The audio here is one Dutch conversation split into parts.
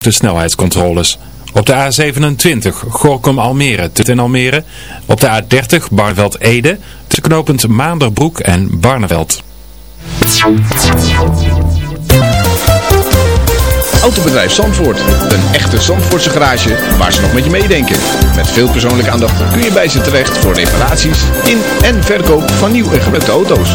de snelheidscontroles. Op de A27 Gorkum Almere ten Almere. Op de A30 Barneveld Ede tussen knooppunt Maanderbroek en Barneveld. Autobedrijf Zandvoort. Een echte Zandvoortse garage waar ze nog met je meedenken. Met veel persoonlijke aandacht kun je bij ze terecht voor reparaties in en verkoop van nieuw en gebruikte auto's.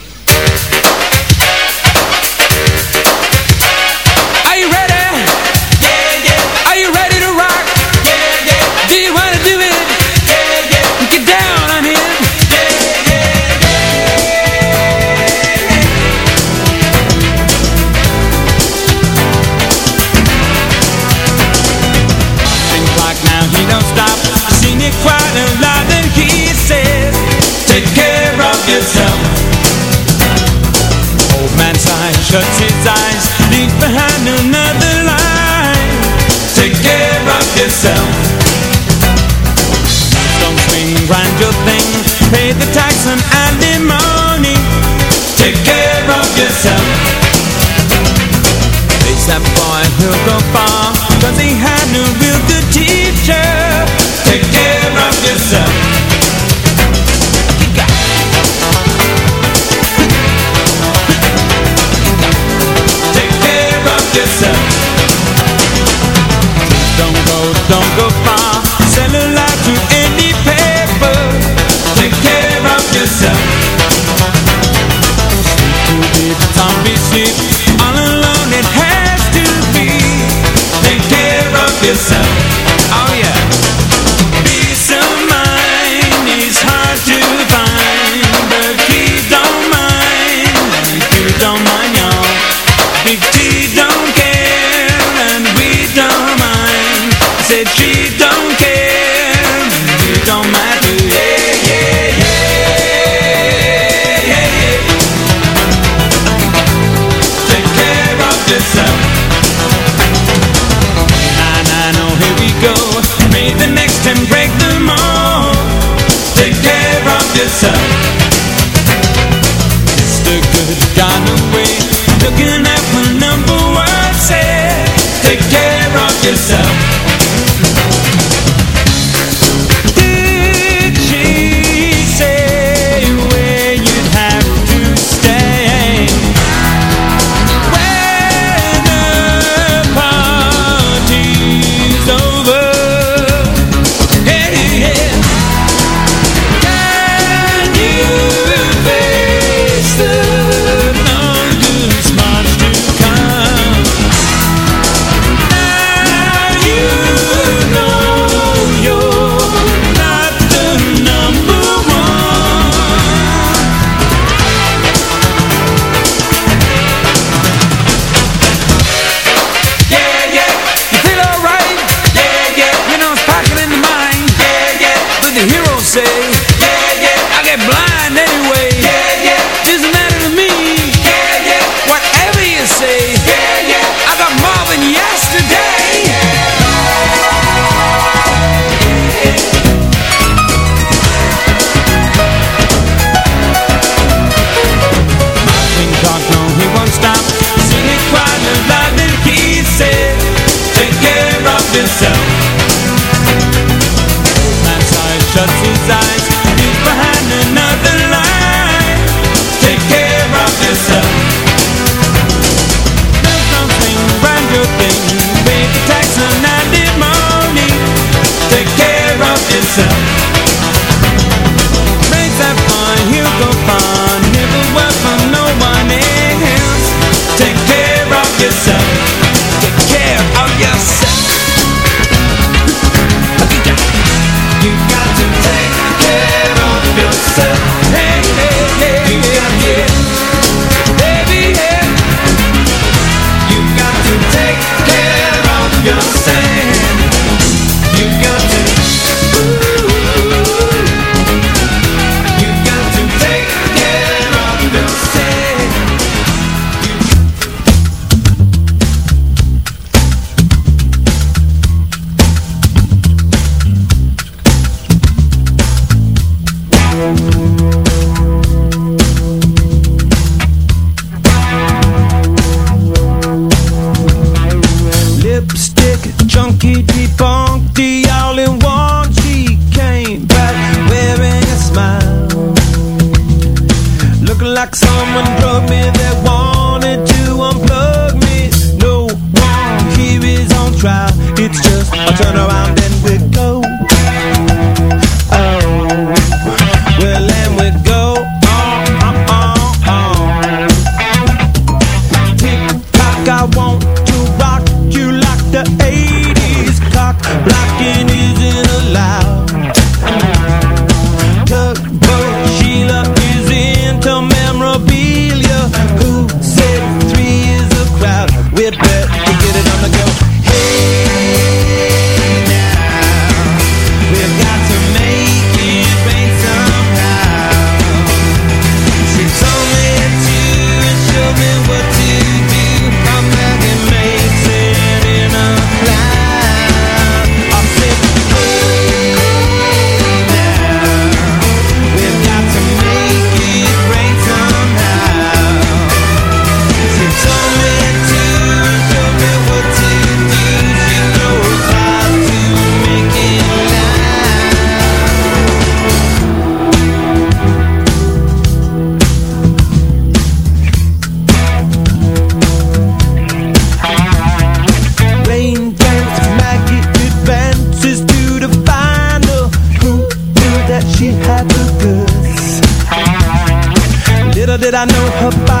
Shuts his eyes, leaves behind another line. Take care of yourself. Don't swing, grind your thing, pay the tax that I know her by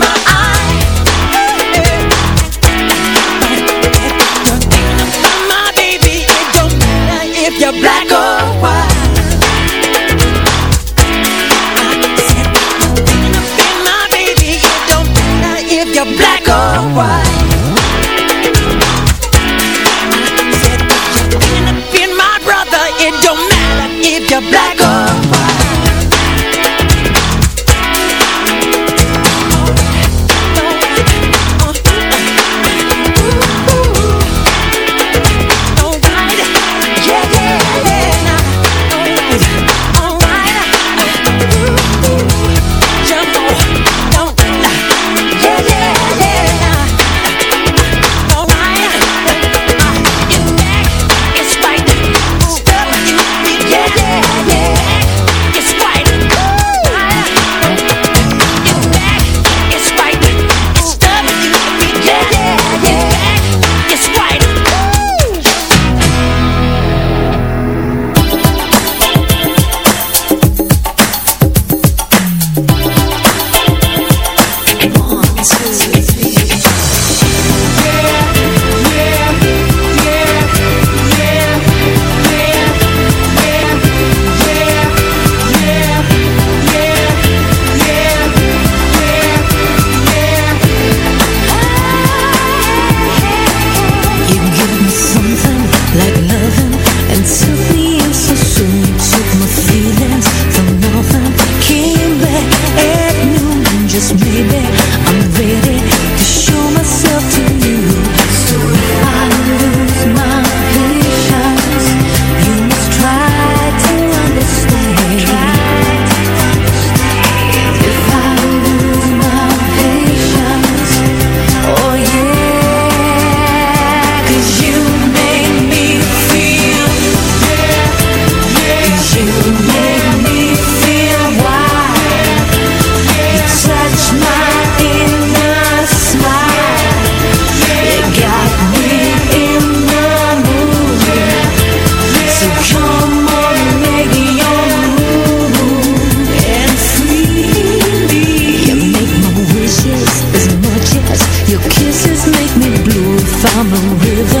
found the rhythm.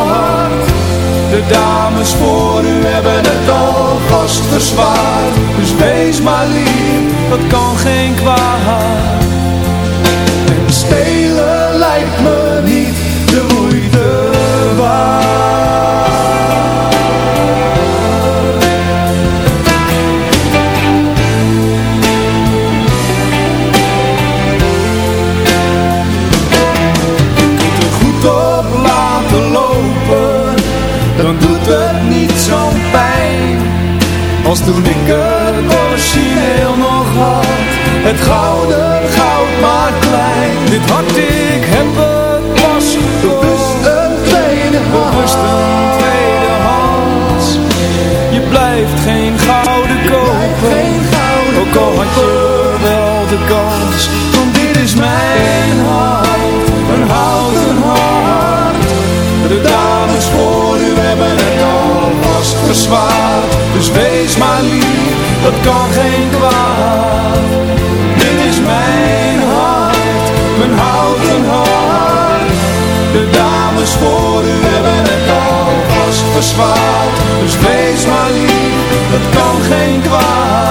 De dames voor u hebben het al vast Dus wees maar lief, dat kan geen kwaad. En spelen lijkt me niet dat kan geen kwaad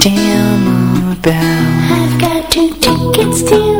damn about? I've got two tickets to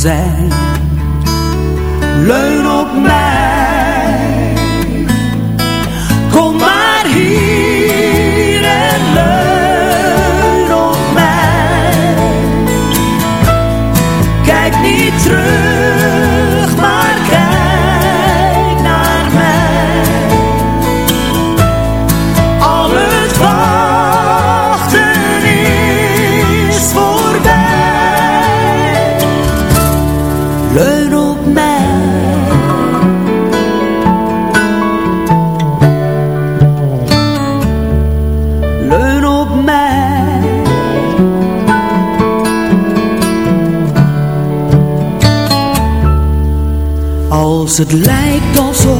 zijn. Leun op mij. Het lijkt alsof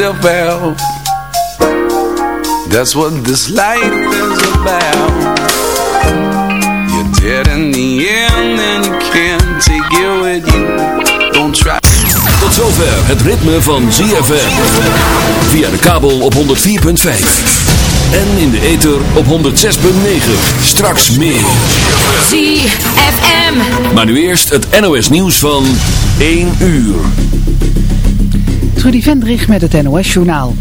itself out. That's what this life is about. You're dead in the end and you can't take it with you. Don't try. Tot zover het ritme van ZFM. Via de kabel op 104.5. En in de ether op 106.9. Straks meer. ZFM. Maar nu eerst het NOS nieuws van 1 uur. Trudy Vendrich met het NOS-journaal.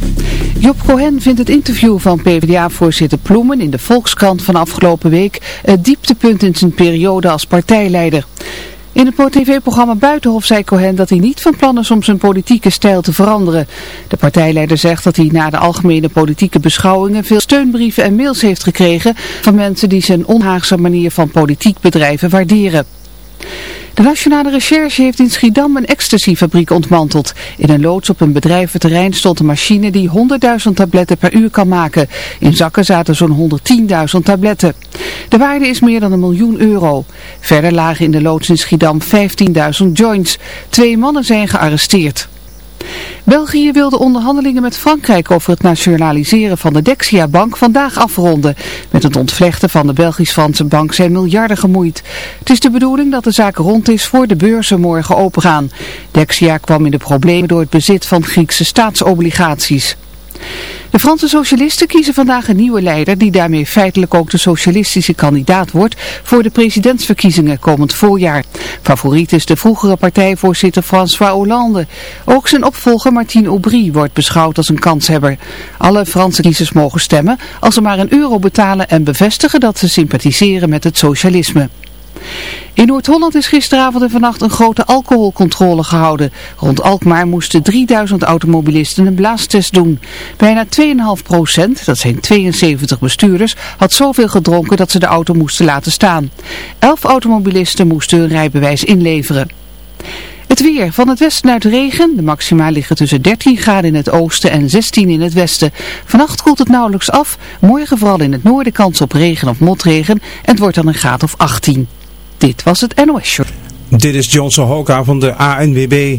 Job Cohen vindt het interview van PvdA-voorzitter Ploemen in de Volkskrant van afgelopen week het dieptepunt in zijn periode als partijleider. In het tv-programma Buitenhof zei Cohen dat hij niet van plan is om zijn politieke stijl te veranderen. De partijleider zegt dat hij na de algemene politieke beschouwingen veel steunbrieven en mails heeft gekregen van mensen die zijn onhaagse manier van politiek bedrijven waarderen. De Nationale Recherche heeft in Schiedam een ecstasyfabriek ontmanteld. In een loods op een bedrijventerrein stond een machine die 100.000 tabletten per uur kan maken. In zakken zaten zo'n 110.000 tabletten. De waarde is meer dan een miljoen euro. Verder lagen in de loods in Schiedam 15.000 joints. Twee mannen zijn gearresteerd. België wil de onderhandelingen met Frankrijk over het nationaliseren van de Dexia-bank vandaag afronden. Met het ontvlechten van de Belgisch-Franse bank zijn miljarden gemoeid. Het is de bedoeling dat de zaak rond is voor de beurzen morgen opengaan. Dexia kwam in de problemen door het bezit van Griekse staatsobligaties. De Franse socialisten kiezen vandaag een nieuwe leider die daarmee feitelijk ook de socialistische kandidaat wordt voor de presidentsverkiezingen komend voorjaar. Favoriet is de vroegere partijvoorzitter François Hollande. Ook zijn opvolger Martine Aubry wordt beschouwd als een kanshebber. Alle Franse kiezers mogen stemmen als ze maar een euro betalen en bevestigen dat ze sympathiseren met het socialisme. In Noord-Holland is gisteravond en vannacht een grote alcoholcontrole gehouden. Rond Alkmaar moesten 3000 automobilisten een blaastest doen. Bijna 2,5 procent, dat zijn 72 bestuurders, had zoveel gedronken dat ze de auto moesten laten staan. 11 automobilisten moesten hun rijbewijs inleveren. Het weer. Van het westen uit regen. De maxima liggen tussen 13 graden in het oosten en 16 in het westen. Vannacht koelt het nauwelijks af. Morgen vooral in het noorden kans op regen of motregen. En het wordt dan een graad of 18. Dit was het NOS Show. Dit is Johnson Hoka van de ANWB.